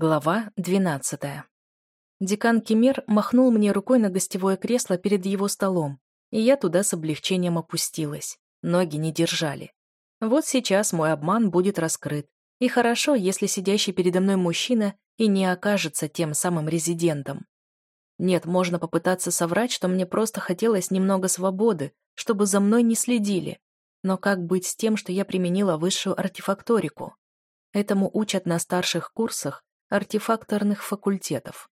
Глава двенадцатая. Декан Кемер махнул мне рукой на гостевое кресло перед его столом, и я туда с облегчением опустилась. Ноги не держали. Вот сейчас мой обман будет раскрыт. И хорошо, если сидящий передо мной мужчина и не окажется тем самым резидентом. Нет, можно попытаться соврать, что мне просто хотелось немного свободы, чтобы за мной не следили. Но как быть с тем, что я применила высшую артефакторику? Этому учат на старших курсах артефакторных факультетов.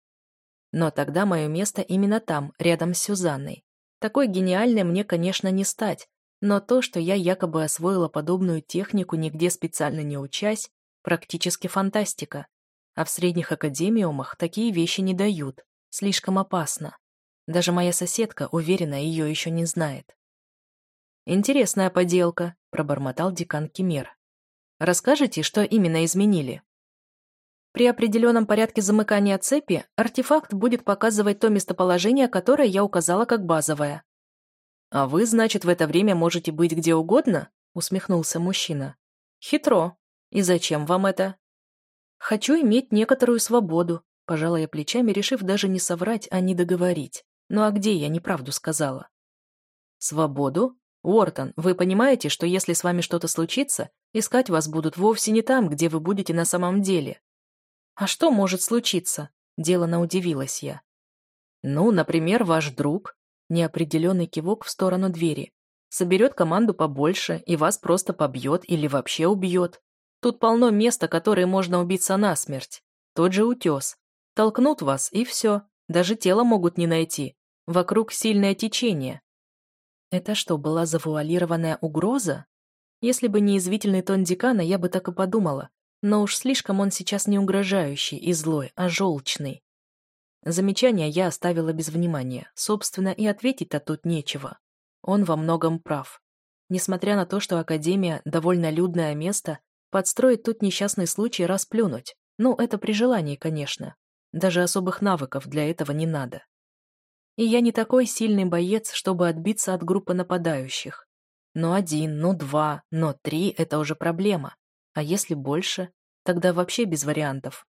Но тогда мое место именно там, рядом с Сюзанной. Такой гениальной мне, конечно, не стать, но то, что я якобы освоила подобную технику, нигде специально не учась, практически фантастика. А в средних академиумах такие вещи не дают. Слишком опасно. Даже моя соседка, уверена, ее еще не знает. «Интересная поделка», — пробормотал декан Кемер. «Расскажите, что именно изменили?» При определенном порядке замыкания цепи артефакт будет показывать то местоположение, которое я указала как базовое. «А вы, значит, в это время можете быть где угодно?» — усмехнулся мужчина. «Хитро. И зачем вам это?» «Хочу иметь некоторую свободу», — пожала я плечами, решив даже не соврать, а не договорить. «Ну а где я неправду сказала?» «Свободу? Уортон, вы понимаете, что если с вами что-то случится, искать вас будут вовсе не там, где вы будете на самом деле?» «А что может случиться?» – делано удивилась я. «Ну, например, ваш друг...» Неопределенный кивок в сторону двери. Соберет команду побольше и вас просто побьет или вообще убьет. Тут полно места, которые можно убиться насмерть. Тот же утес. Толкнут вас, и все. Даже тело могут не найти. Вокруг сильное течение. Это что, была завуалированная угроза? Если бы не извительный тон декана, я бы так и подумала. Но уж слишком он сейчас не угрожающий и злой, а желчный. Замечание я оставила без внимания. Собственно, и ответить-то тут нечего. Он во многом прав. Несмотря на то, что Академия — довольно людное место, подстроить тут несчастный случай расплюнуть. Ну, это при желании, конечно. Даже особых навыков для этого не надо. И я не такой сильный боец, чтобы отбиться от группы нападающих. Но один, ну два, но три — это уже проблема. А если больше, тогда вообще без вариантов.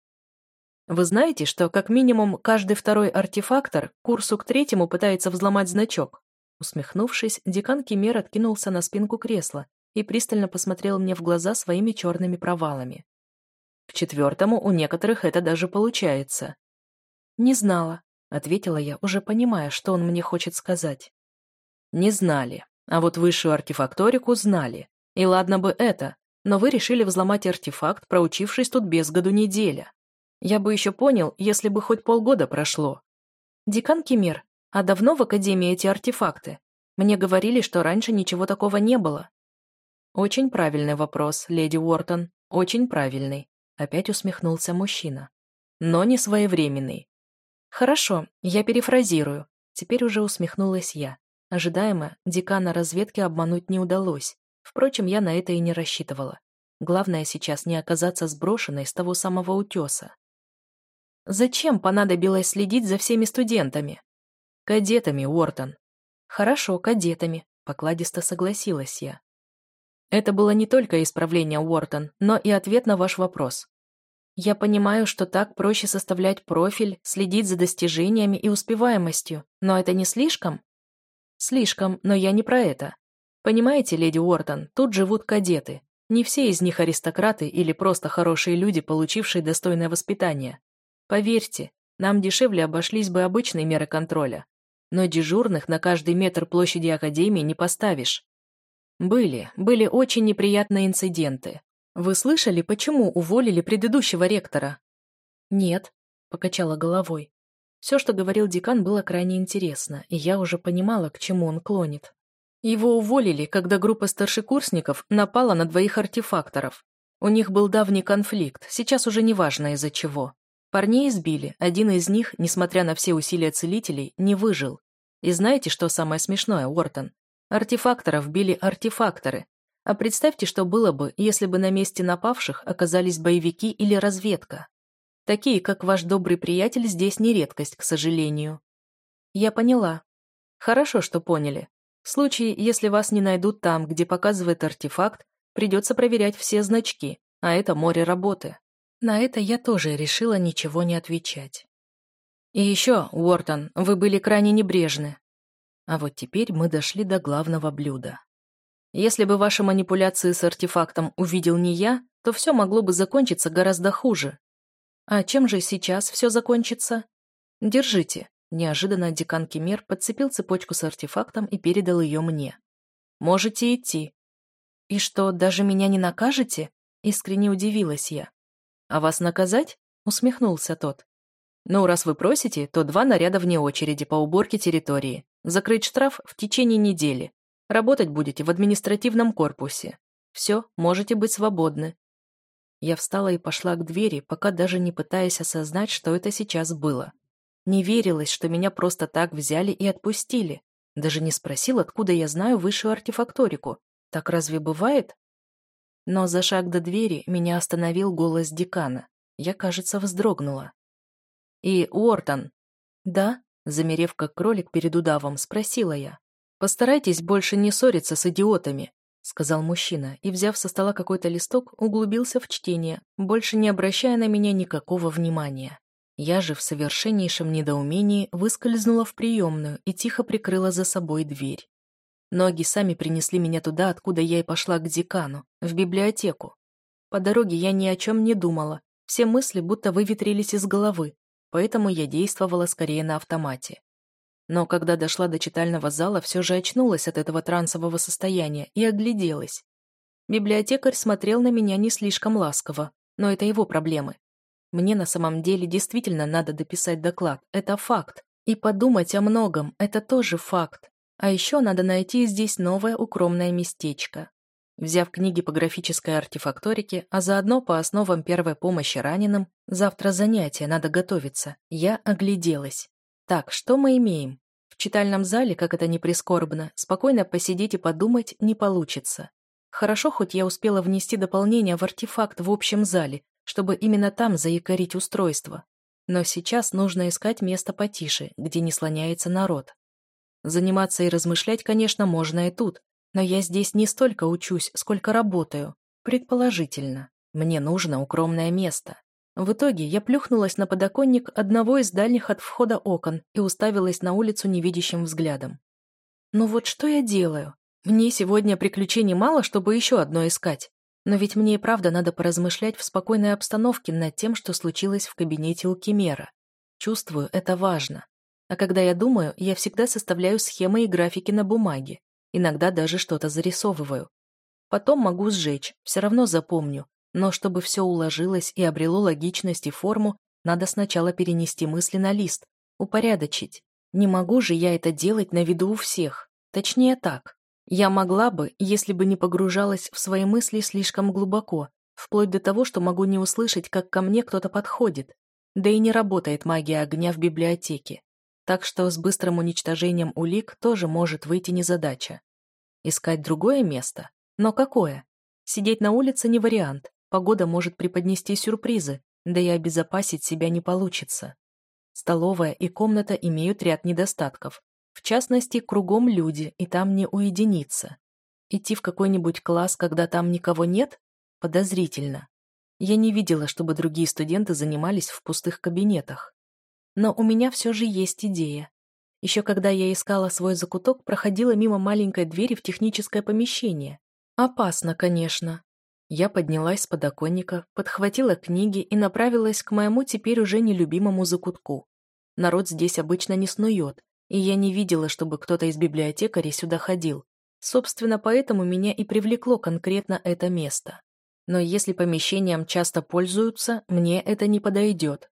Вы знаете, что как минимум каждый второй артефактор курсу к третьему пытается взломать значок? Усмехнувшись, декан Кемер откинулся на спинку кресла и пристально посмотрел мне в глаза своими черными провалами. К четвертому у некоторых это даже получается. «Не знала», — ответила я, уже понимая, что он мне хочет сказать. «Не знали, а вот высшую артефакторику знали. И ладно бы это, но вы решили взломать артефакт, проучившись тут без году неделя. Я бы еще понял, если бы хоть полгода прошло. Декан Кемер, а давно в Академии эти артефакты? Мне говорили, что раньше ничего такого не было. Очень правильный вопрос, леди Уортон, очень правильный. Опять усмехнулся мужчина. Но не своевременный. Хорошо, я перефразирую. Теперь уже усмехнулась я. Ожидаемо, декана разведки обмануть не удалось. Впрочем, я на это и не рассчитывала. Главное сейчас не оказаться сброшенной с того самого утеса. Зачем понадобилось следить за всеми студентами? Кадетами, Уортон. Хорошо, кадетами, покладисто согласилась я. Это было не только исправление Уортон, но и ответ на ваш вопрос. Я понимаю, что так проще составлять профиль, следить за достижениями и успеваемостью, но это не слишком? Слишком, но я не про это. Понимаете, леди Уортон, тут живут кадеты. Не все из них аристократы или просто хорошие люди, получившие достойное воспитание. Поверьте, нам дешевле обошлись бы обычные меры контроля. Но дежурных на каждый метр площади Академии не поставишь. Были, были очень неприятные инциденты. Вы слышали, почему уволили предыдущего ректора? Нет, покачала головой. Все, что говорил декан, было крайне интересно, и я уже понимала, к чему он клонит. Его уволили, когда группа старшекурсников напала на двоих артефакторов. У них был давний конфликт, сейчас уже не важно из-за чего. Парней избили, один из них, несмотря на все усилия целителей, не выжил. И знаете, что самое смешное, Уортон? Артефакторов били артефакторы. А представьте, что было бы, если бы на месте напавших оказались боевики или разведка. Такие, как ваш добрый приятель, здесь не редкость, к сожалению. Я поняла. Хорошо, что поняли. В случае, если вас не найдут там, где показывает артефакт, придется проверять все значки, а это море работы. На это я тоже решила ничего не отвечать. И еще, Уортон, вы были крайне небрежны. А вот теперь мы дошли до главного блюда. Если бы ваши манипуляции с артефактом увидел не я, то все могло бы закончиться гораздо хуже. А чем же сейчас все закончится? Держите. Неожиданно декан Кемер подцепил цепочку с артефактом и передал ее мне. Можете идти. И что, даже меня не накажете? Искренне удивилась я. А вас наказать? Усмехнулся тот. Ну, раз вы просите, то два наряда вне очереди по уборке территории. Закрыть штраф в течение недели. Работать будете в административном корпусе. Все, можете быть свободны. Я встала и пошла к двери, пока даже не пытаясь осознать, что это сейчас было. Не верилось, что меня просто так взяли и отпустили. Даже не спросил, откуда я знаю высшую артефакторику. Так разве бывает? Но за шаг до двери меня остановил голос декана. Я, кажется, вздрогнула. «И Уортон?» «Да?» Замерев как кролик перед удавом, спросила я. «Постарайтесь больше не ссориться с идиотами», сказал мужчина, и, взяв со стола какой-то листок, углубился в чтение, больше не обращая на меня никакого внимания. Я же в совершеннейшем недоумении выскользнула в приемную и тихо прикрыла за собой дверь. Ноги сами принесли меня туда, откуда я и пошла к декану, в библиотеку. По дороге я ни о чем не думала, все мысли будто выветрились из головы, поэтому я действовала скорее на автомате. Но когда дошла до читального зала, все же очнулась от этого трансового состояния и огляделась. Библиотекарь смотрел на меня не слишком ласково, но это его проблемы. Мне на самом деле действительно надо дописать доклад, это факт. И подумать о многом, это тоже факт. А еще надо найти здесь новое укромное местечко. Взяв книги по графической артефакторике, а заодно по основам первой помощи раненым, завтра занятия, надо готовиться, я огляделась. Так, что мы имеем? В читальном зале, как это ни прискорбно, спокойно посидеть и подумать не получится. Хорошо, хоть я успела внести дополнение в артефакт в общем зале, чтобы именно там заякорить устройство. Но сейчас нужно искать место потише, где не слоняется народ. Заниматься и размышлять, конечно, можно и тут, но я здесь не столько учусь, сколько работаю. Предположительно. Мне нужно укромное место. В итоге я плюхнулась на подоконник одного из дальних от входа окон и уставилась на улицу невидящим взглядом. Ну вот что я делаю? Мне сегодня приключений мало, чтобы еще одно искать. Но ведь мне и правда надо поразмышлять в спокойной обстановке над тем, что случилось в кабинете у Кимера. Чувствую, это важно. А когда я думаю, я всегда составляю схемы и графики на бумаге. Иногда даже что-то зарисовываю. Потом могу сжечь, все равно запомню. Но чтобы все уложилось и обрело логичность и форму, надо сначала перенести мысли на лист, упорядочить. Не могу же я это делать на виду у всех. Точнее так. Я могла бы, если бы не погружалась в свои мысли слишком глубоко, вплоть до того, что могу не услышать, как ко мне кто-то подходит. Да и не работает магия огня в библиотеке. Так что с быстрым уничтожением улик тоже может выйти незадача. Искать другое место? Но какое? Сидеть на улице не вариант. Погода может преподнести сюрпризы, да и обезопасить себя не получится. Столовая и комната имеют ряд недостатков, в частности, кругом люди, и там не уединиться. Идти в какой-нибудь класс, когда там никого нет? Подозрительно. Я не видела, чтобы другие студенты занимались в пустых кабинетах. Но у меня все же есть идея. Еще когда я искала свой закуток, проходила мимо маленькой двери в техническое помещение. Опасно, конечно. Я поднялась с подоконника, подхватила книги и направилась к моему теперь уже нелюбимому закутку. Народ здесь обычно не снует, и я не видела, чтобы кто-то из библиотекарей сюда ходил. Собственно, поэтому меня и привлекло конкретно это место. Но если помещением часто пользуются, мне это не подойдет.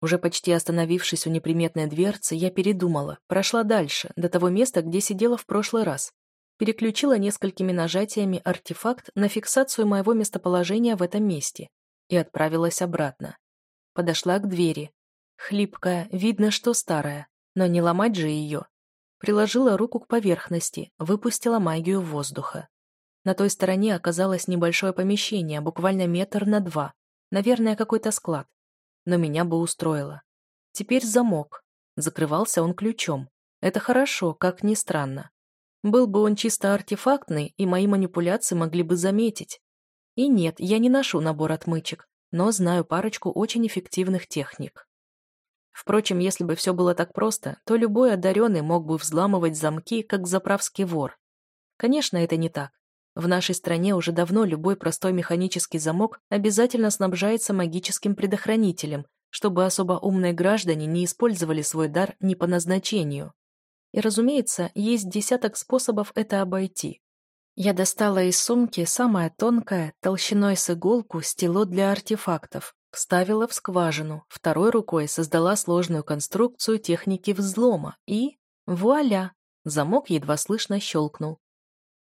Уже почти остановившись у неприметной дверцы, я передумала, прошла дальше, до того места, где сидела в прошлый раз. Переключила несколькими нажатиями артефакт на фиксацию моего местоположения в этом месте и отправилась обратно. Подошла к двери. Хлипкая, видно, что старая. Но не ломать же ее. Приложила руку к поверхности, выпустила магию воздуха. На той стороне оказалось небольшое помещение, буквально метр на два. Наверное, какой-то склад. Но меня бы устроило. Теперь замок. Закрывался он ключом. Это хорошо, как ни странно. Был бы он чисто артефактный, и мои манипуляции могли бы заметить. И нет, я не ношу набор отмычек, но знаю парочку очень эффективных техник. Впрочем, если бы все было так просто, то любой одаренный мог бы взламывать замки, как заправский вор. Конечно, это не так. В нашей стране уже давно любой простой механический замок обязательно снабжается магическим предохранителем, чтобы особо умные граждане не использовали свой дар не по назначению. И, разумеется, есть десяток способов это обойти. Я достала из сумки самое тонкое, толщиной с иголку, стело для артефактов, вставила в скважину, второй рукой создала сложную конструкцию техники взлома и... Вуаля! Замок едва слышно щелкнул.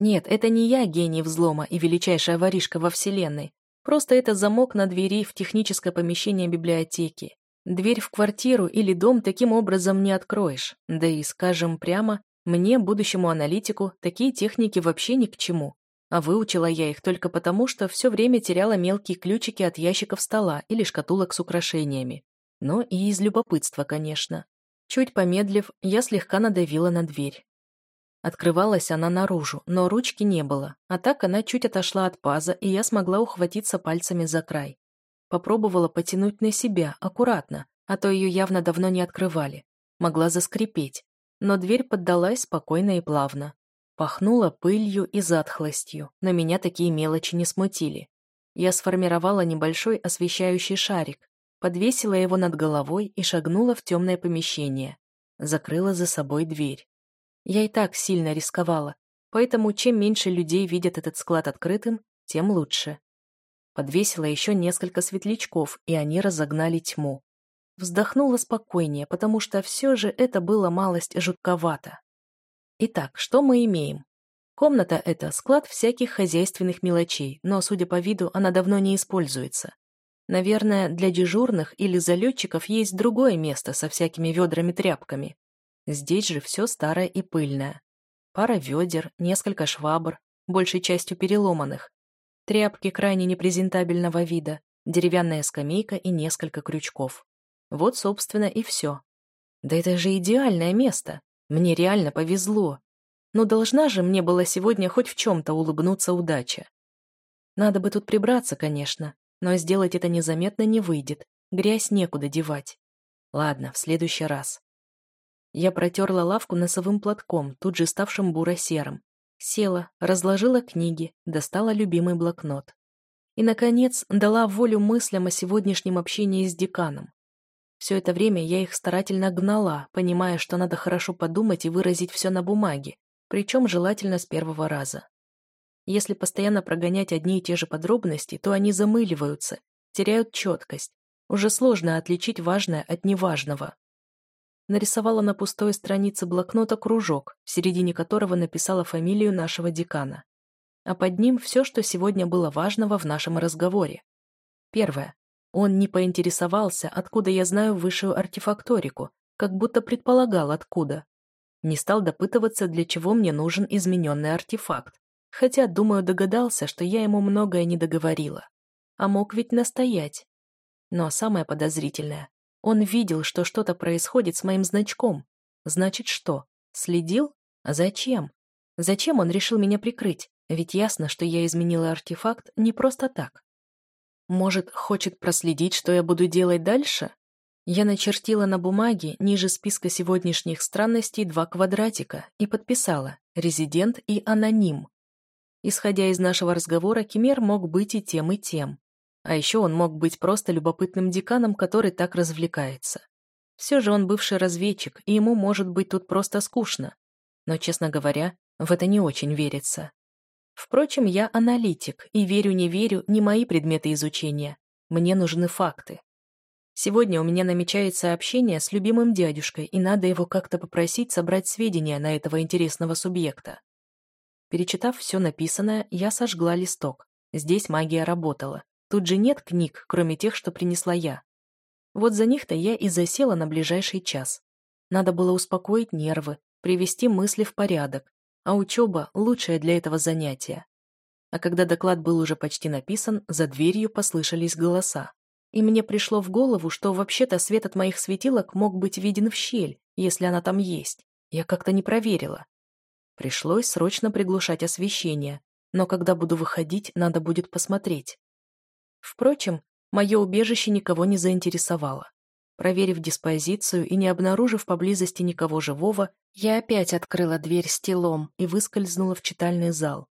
Нет, это не я гений взлома и величайшая воришка во Вселенной. Просто это замок на двери в техническое помещение библиотеки. Дверь в квартиру или дом таким образом не откроешь. Да и, скажем прямо, мне, будущему аналитику, такие техники вообще ни к чему. А выучила я их только потому, что все время теряла мелкие ключики от ящиков стола или шкатулок с украшениями. Но и из любопытства, конечно. Чуть помедлив, я слегка надавила на дверь. Открывалась она наружу, но ручки не было, а так она чуть отошла от паза, и я смогла ухватиться пальцами за край. Попробовала потянуть на себя, аккуратно, а то ее явно давно не открывали. Могла заскрипеть, но дверь поддалась спокойно и плавно. Пахнула пылью и затхлостью, но меня такие мелочи не смутили. Я сформировала небольшой освещающий шарик, подвесила его над головой и шагнула в темное помещение. Закрыла за собой дверь. Я и так сильно рисковала, поэтому чем меньше людей видят этот склад открытым, тем лучше. Подвесила еще несколько светлячков, и они разогнали тьму. Вздохнула спокойнее, потому что все же это было малость жутковато. Итак, что мы имеем? Комната — это склад всяких хозяйственных мелочей, но, судя по виду, она давно не используется. Наверное, для дежурных или залетчиков есть другое место со всякими ведрами-тряпками. Здесь же все старое и пыльное. Пара ведер, несколько швабр, большей частью переломанных. Тряпки крайне непрезентабельного вида, деревянная скамейка и несколько крючков. Вот, собственно, и все. Да это же идеальное место. Мне реально повезло. Но должна же мне была сегодня хоть в чем-то улыбнуться удача. Надо бы тут прибраться, конечно, но сделать это незаметно не выйдет. Грязь некуда девать. Ладно, в следующий раз. Я протерла лавку носовым платком, тут же ставшим буро-серым. Села, разложила книги, достала любимый блокнот. И, наконец, дала волю мыслям о сегодняшнем общении с деканом. Все это время я их старательно гнала, понимая, что надо хорошо подумать и выразить все на бумаге, причем желательно с первого раза. Если постоянно прогонять одни и те же подробности, то они замыливаются, теряют четкость. Уже сложно отличить важное от неважного нарисовала на пустой странице блокнота кружок, в середине которого написала фамилию нашего декана. А под ним все, что сегодня было важного в нашем разговоре. Первое. Он не поинтересовался, откуда я знаю высшую артефакторику, как будто предполагал, откуда. Не стал допытываться, для чего мне нужен измененный артефакт, хотя, думаю, догадался, что я ему многое не договорила. А мог ведь настоять. Но самое подозрительное, он видел, что что-то происходит с моим значком. Значит, что? Следил? А зачем? Зачем он решил меня прикрыть? Ведь ясно, что я изменила артефакт не просто так. Может, хочет проследить, что я буду делать дальше? Я начертила на бумаге ниже списка сегодняшних странностей два квадратика и подписала «Резидент» и «Аноним». Исходя из нашего разговора, Кемер мог быть и тем, и тем. А еще он мог быть просто любопытным деканом, который так развлекается. Все же он бывший разведчик, и ему может быть тут просто скучно. Но, честно говоря, в это не очень верится. Впрочем, я аналитик, и верю-не верю не мои предметы изучения. Мне нужны факты. Сегодня у меня намечается общение с любимым дядюшкой, и надо его как-то попросить собрать сведения на этого интересного субъекта. Перечитав все написанное, я сожгла листок. Здесь магия работала. Тут же нет книг, кроме тех, что принесла я. Вот за них-то я и засела на ближайший час. Надо было успокоить нервы, привести мысли в порядок, а учеба – лучшее для этого занятие. А когда доклад был уже почти написан, за дверью послышались голоса. И мне пришло в голову, что вообще-то свет от моих светилок мог быть виден в щель, если она там есть. Я как-то не проверила. Пришлось срочно приглушать освещение, но когда буду выходить, надо будет посмотреть. Впрочем, мое убежище никого не заинтересовало. Проверив диспозицию и не обнаружив поблизости никого живого, я опять открыла дверь стелом и выскользнула в читальный зал.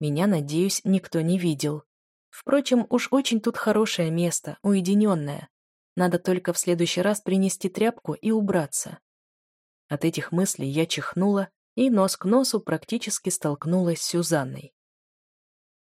Меня, надеюсь, никто не видел. Впрочем, уж очень тут хорошее место, уединенное. Надо только в следующий раз принести тряпку и убраться. От этих мыслей я чихнула и нос к носу практически столкнулась с Сюзанной.